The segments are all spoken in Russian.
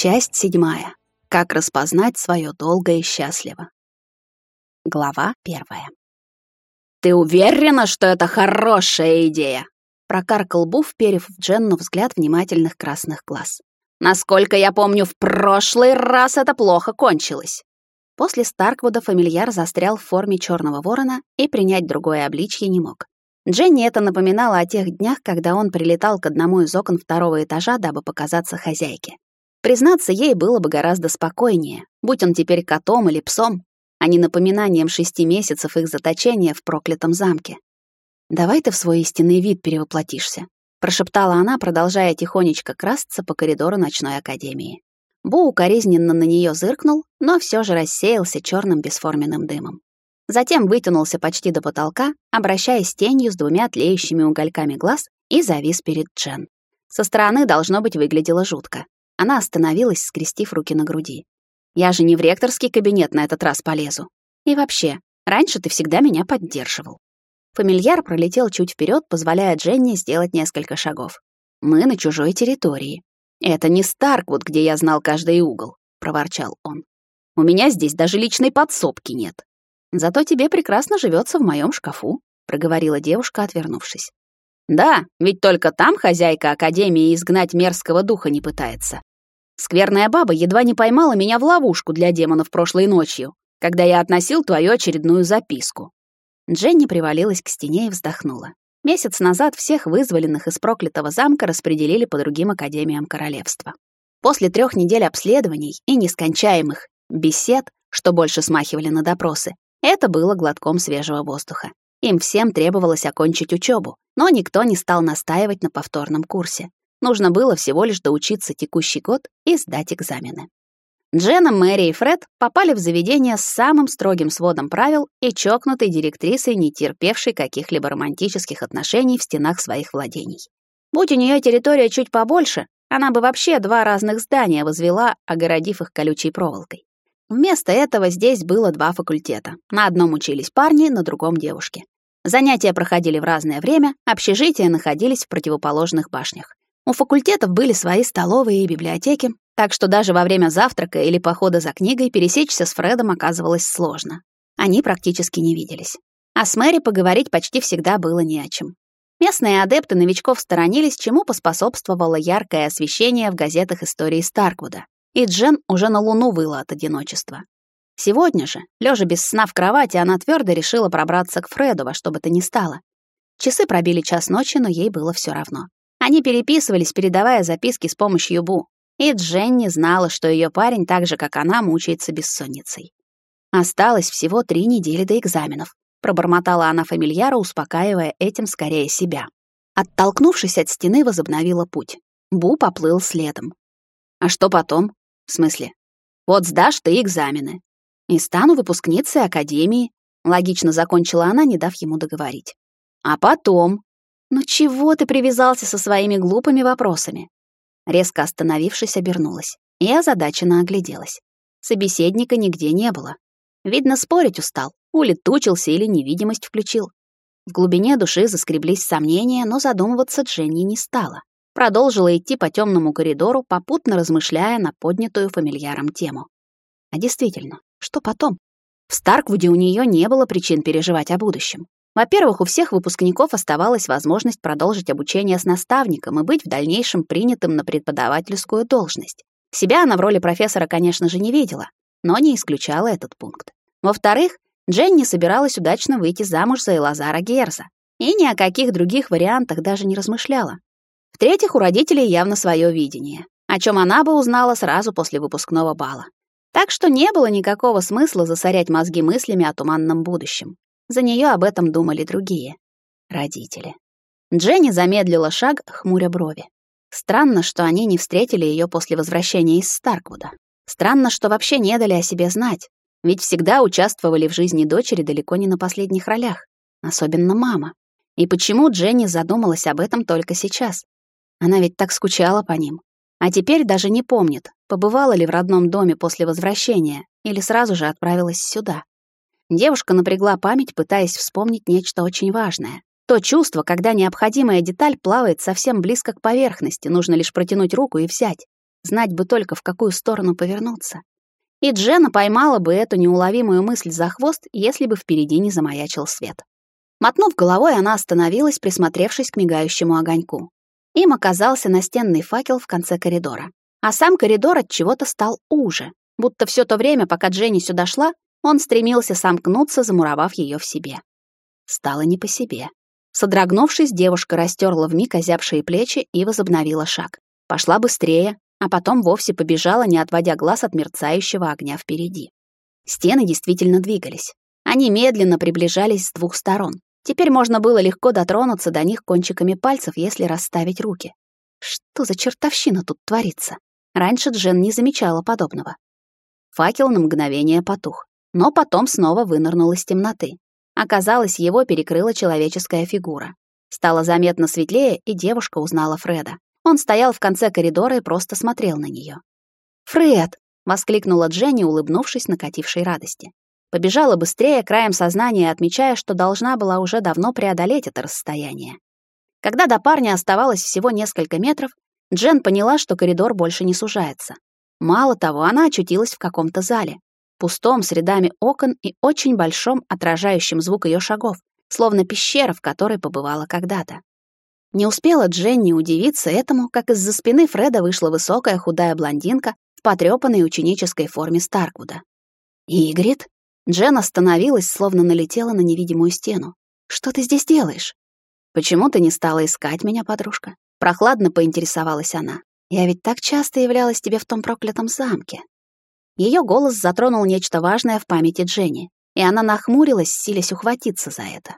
Часть седьмая. Как распознать свое долго и счастливо. Глава первая. «Ты уверена, что это хорошая идея?» Прокаркал Бу, вперев в Дженну взгляд внимательных красных глаз. «Насколько я помню, в прошлый раз это плохо кончилось». После Старквуда фамильяр застрял в форме черного ворона и принять другое обличье не мог. Дженни это напоминало о тех днях, когда он прилетал к одному из окон второго этажа, дабы показаться хозяйке. Признаться, ей было бы гораздо спокойнее, будь он теперь котом или псом, а не напоминанием шести месяцев их заточения в проклятом замке. «Давай ты в свой истинный вид перевоплотишься», прошептала она, продолжая тихонечко красться по коридору ночной академии. Бу укоризненно на нее зыркнул, но все же рассеялся черным бесформенным дымом. Затем вытянулся почти до потолка, обращаясь тенью с двумя тлеющими угольками глаз и завис перед Джен. Со стороны, должно быть, выглядело жутко. Она остановилась, скрестив руки на груди. «Я же не в ректорский кабинет на этот раз полезу. И вообще, раньше ты всегда меня поддерживал». Фамильяр пролетел чуть вперед, позволяя Дженни сделать несколько шагов. «Мы на чужой территории. Это не Старквуд, где я знал каждый угол», — проворчал он. «У меня здесь даже личной подсобки нет. Зато тебе прекрасно живется в моем шкафу», — проговорила девушка, отвернувшись. «Да, ведь только там хозяйка Академии изгнать мерзкого духа не пытается. Скверная баба едва не поймала меня в ловушку для демонов прошлой ночью, когда я относил твою очередную записку». Дженни привалилась к стене и вздохнула. Месяц назад всех вызволенных из проклятого замка распределили по другим академиям королевства. После трех недель обследований и нескончаемых бесед, что больше смахивали на допросы, это было глотком свежего воздуха. Им всем требовалось окончить учебу, но никто не стал настаивать на повторном курсе. Нужно было всего лишь доучиться текущий год и сдать экзамены. Дженна, Мэри и Фред попали в заведение с самым строгим сводом правил и чокнутой директрисой, не терпевшей каких-либо романтических отношений в стенах своих владений. Будь у нее территория чуть побольше, она бы вообще два разных здания возвела, огородив их колючей проволокой. Вместо этого здесь было два факультета. На одном учились парни, на другом — девушки. Занятия проходили в разное время, общежития находились в противоположных башнях. У факультетов были свои столовые и библиотеки, так что даже во время завтрака или похода за книгой пересечься с Фредом оказывалось сложно. Они практически не виделись. А с Мэри поговорить почти всегда было не о чем. Местные адепты новичков сторонились, чему поспособствовало яркое освещение в газетах истории Старквуда. И Джен уже на луну выла от одиночества. Сегодня же, лежа без сна в кровати, она твердо решила пробраться к Фреду во что бы то ни стало. Часы пробили час ночи, но ей было все равно. Они переписывались, передавая записки с помощью Бу. И Дженни знала, что ее парень, так же, как она, мучается бессонницей. Осталось всего три недели до экзаменов. Пробормотала она фамильяра, успокаивая этим скорее себя. Оттолкнувшись от стены, возобновила путь. Бу поплыл следом. А что потом? В смысле? Вот сдашь ты экзамены. И стану выпускницей академии. Логично закончила она, не дав ему договорить. А потом? «Ну чего ты привязался со своими глупыми вопросами?» Резко остановившись, обернулась и озадаченно огляделась. Собеседника нигде не было. Видно, спорить устал, улетучился или невидимость включил. В глубине души заскреблись сомнения, но задумываться Дженни не стала. Продолжила идти по темному коридору, попутно размышляя на поднятую фамильяром тему. А действительно, что потом? В Старквуде у нее не было причин переживать о будущем. Во-первых, у всех выпускников оставалась возможность продолжить обучение с наставником и быть в дальнейшем принятым на преподавательскую должность. Себя она в роли профессора, конечно же, не видела, но не исключала этот пункт. Во-вторых, Дженни собиралась удачно выйти замуж за Элазара Герза и ни о каких других вариантах даже не размышляла. В-третьих, у родителей явно свое видение, о чем она бы узнала сразу после выпускного бала. Так что не было никакого смысла засорять мозги мыслями о туманном будущем. За нее об этом думали другие. Родители. Дженни замедлила шаг, хмуря брови. Странно, что они не встретили ее после возвращения из Старквуда. Странно, что вообще не дали о себе знать. Ведь всегда участвовали в жизни дочери далеко не на последних ролях. Особенно мама. И почему Дженни задумалась об этом только сейчас? Она ведь так скучала по ним. А теперь даже не помнит, побывала ли в родном доме после возвращения или сразу же отправилась сюда. Девушка напрягла память, пытаясь вспомнить нечто очень важное. То чувство, когда необходимая деталь плавает совсем близко к поверхности, нужно лишь протянуть руку и взять. знать бы только, в какую сторону повернуться. И Джена поймала бы эту неуловимую мысль за хвост, если бы впереди не замаячил свет. Мотнув головой, она остановилась, присмотревшись к мигающему огоньку. Им оказался настенный факел в конце коридора. А сам коридор от чего-то стал уже, будто все то время, пока Дженни сюда шла, он стремился сомкнуться, замуровав ее в себе. Стало не по себе. Содрогнувшись, девушка растерла вмиг озябшие плечи и возобновила шаг. Пошла быстрее, а потом вовсе побежала, не отводя глаз от мерцающего огня впереди. Стены действительно двигались. Они медленно приближались с двух сторон. Теперь можно было легко дотронуться до них кончиками пальцев, если расставить руки. Что за чертовщина тут творится? Раньше Джен не замечала подобного. Факел на мгновение потух, но потом снова вынырнул из темноты. Оказалось, его перекрыла человеческая фигура. Стало заметно светлее, и девушка узнала Фреда. Он стоял в конце коридора и просто смотрел на нее. «Фред!» — воскликнула Дженни, улыбнувшись накатившей радости. Побежала быстрее, краем сознания отмечая, что должна была уже давно преодолеть это расстояние. Когда до парня оставалось всего несколько метров, Джен поняла, что коридор больше не сужается. Мало того, она очутилась в каком-то зале, пустом, с рядами окон и очень большом, отражающим звук ее шагов, словно пещера, в которой побывала когда-то. Не успела Дженни удивиться этому, как из-за спины Фреда вышла высокая худая блондинка в потрёпанной ученической форме Старквуда. «Игрит?» Джен остановилась, словно налетела на невидимую стену. «Что ты здесь делаешь?» «Почему ты не стала искать меня, подружка?» Прохладно поинтересовалась она. «Я ведь так часто являлась тебе в том проклятом замке». Ее голос затронул нечто важное в памяти Дженни, и она нахмурилась, силясь ухватиться за это.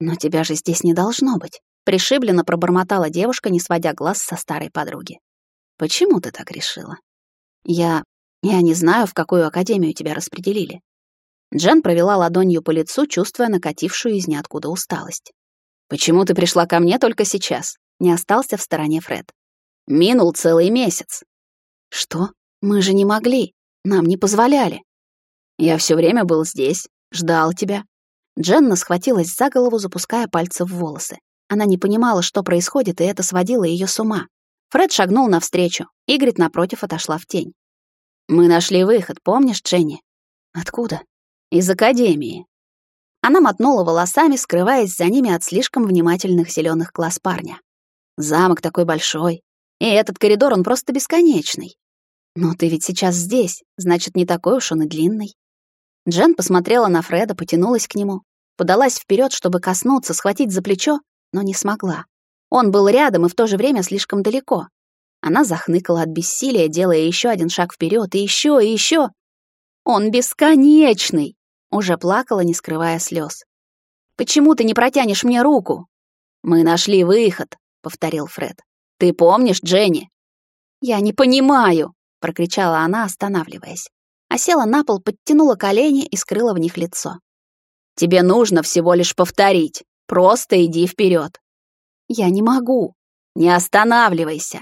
«Но тебя же здесь не должно быть», — пришибленно пробормотала девушка, не сводя глаз со старой подруги. «Почему ты так решила?» «Я... я не знаю, в какую академию тебя распределили». Джен провела ладонью по лицу, чувствуя накатившую из ниоткуда усталость. «Почему ты пришла ко мне только сейчас?» Не остался в стороне Фред. Минул целый месяц. Что? Мы же не могли. Нам не позволяли. Я все время был здесь, ждал тебя. Дженна схватилась за голову, запуская пальцы в волосы. Она не понимала, что происходит, и это сводило ее с ума. Фред шагнул навстречу. Игрит напротив отошла в тень. «Мы нашли выход, помнишь, Дженни?» «Откуда?» «Из академии». Она мотнула волосами, скрываясь за ними от слишком внимательных зеленых глаз парня. Замок такой большой. И этот коридор, он просто бесконечный. Но ты ведь сейчас здесь, значит, не такой уж он и длинный. Джен посмотрела на Фреда, потянулась к нему, подалась вперед, чтобы коснуться, схватить за плечо, но не смогла. Он был рядом и в то же время слишком далеко. Она захныкала от бессилия, делая еще один шаг вперед, и еще, и еще. Он бесконечный! Уже плакала, не скрывая слез. Почему ты не протянешь мне руку? Мы нашли выход, — повторил Фред. «Ты помнишь, Дженни?» «Я не понимаю!» — прокричала она, останавливаясь. А села на пол, подтянула колени и скрыла в них лицо. «Тебе нужно всего лишь повторить. Просто иди вперед. «Я не могу. Не останавливайся!»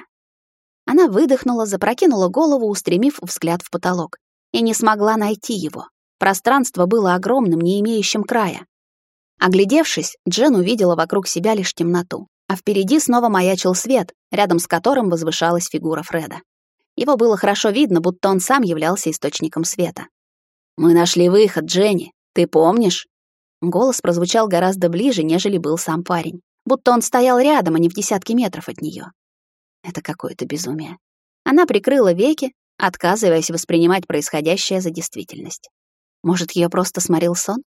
Она выдохнула, запрокинула голову, устремив взгляд в потолок, и не смогла найти его. Пространство было огромным, не имеющим края. Оглядевшись, Джен увидела вокруг себя лишь темноту а впереди снова маячил свет, рядом с которым возвышалась фигура Фреда. Его было хорошо видно, будто он сам являлся источником света. «Мы нашли выход, Дженни. Ты помнишь?» Голос прозвучал гораздо ближе, нежели был сам парень. Будто он стоял рядом, а не в десятке метров от нее. Это какое-то безумие. Она прикрыла веки, отказываясь воспринимать происходящее за действительность. Может, ее просто сморил сон?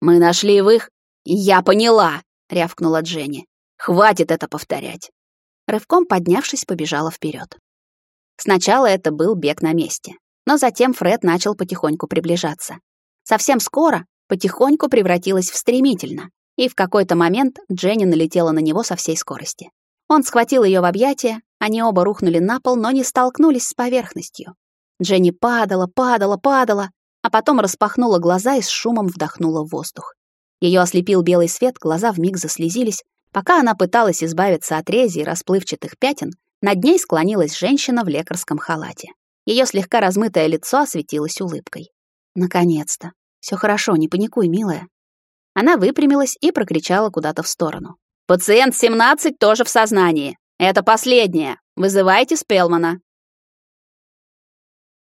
«Мы нашли выход...» «Я поняла!» — рявкнула Дженни. Хватит это повторять. Рывком поднявшись, побежала вперед. Сначала это был бег на месте, но затем Фред начал потихоньку приближаться. Совсем скоро потихоньку превратилась в стремительно, и в какой-то момент Дженни налетела на него со всей скорости. Он схватил ее в объятия, они оба рухнули на пол, но не столкнулись с поверхностью. Дженни падала, падала, падала, а потом распахнула глаза и с шумом вдохнула воздух. Ее ослепил белый свет, глаза вмиг заслезились, Пока она пыталась избавиться от рези и расплывчатых пятен, над ней склонилась женщина в лекарском халате. Ее слегка размытое лицо осветилось улыбкой. «Наконец-то! Все хорошо, не паникуй, милая». Она выпрямилась и прокричала куда-то в сторону. «Пациент 17 тоже в сознании. Это последнее. Вызывайте Спелмана».